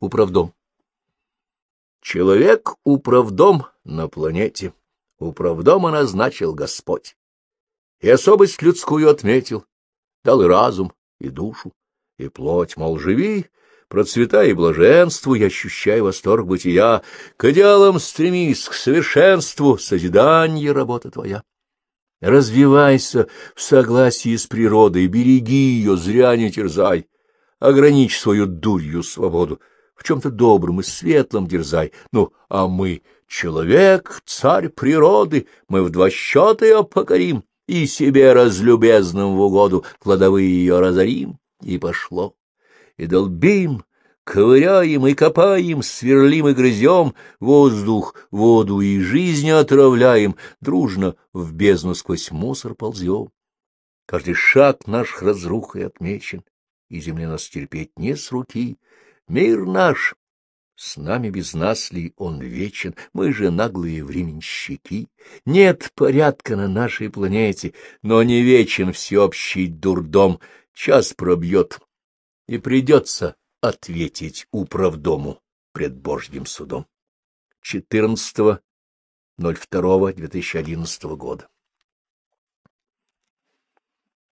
управдом. Человек — управдом на планете, управдома назначил Господь. И особость людскую отметил, дал и разум, и душу, и плоть, мол, живи, процветай и блаженствуй, ощущай восторг бытия, к идеалам стремись, к совершенству, созидание работа твоя. Развивайся в согласии с природой, береги ее, зря не терзай, ограничь свою дурью свободу, в чем-то добром и светлом дерзай. Ну, а мы, человек, царь природы, мы в два счета ее покорим, и себе разлюбезным в угоду кладовые ее разорим. И пошло. И долбим, ковыряем и копаем, сверлим и грызем, воздух, воду и жизнь отравляем, дружно в бездну сквозь мусор ползем. Каждый шаг наш разрухой отмечен, и земля нас терпеть не с руки. Мир наш, с нами без нас ли он вечен, мы же наглые временщики. Нет порядка на нашей планете, но не вечен всеобщий дурдом. Час пробьет, и придется ответить управдому пред Божьим судом. 14.02.2011 года.